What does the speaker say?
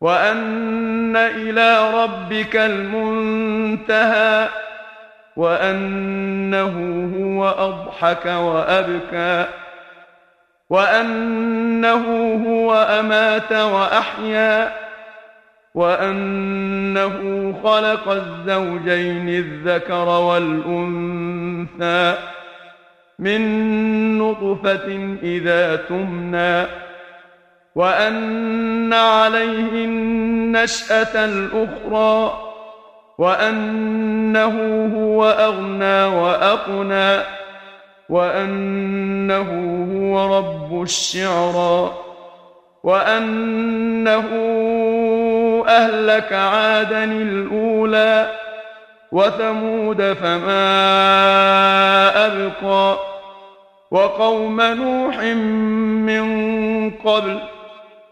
وأن إلى ربك المنتهى وأنه هو أضحك وأبكى وأنه هو أمات وأحيا وأنه خلق الزوجين الذكر والأنثى من نطفة إذا تمنى وأن عليه النشأة الأخرى وأنه هو أغنى وأقنى وأنه هو رب الشعرى وأنه أهلك عادا الأولى وثمود فما أبقى وقوم نوح من قبل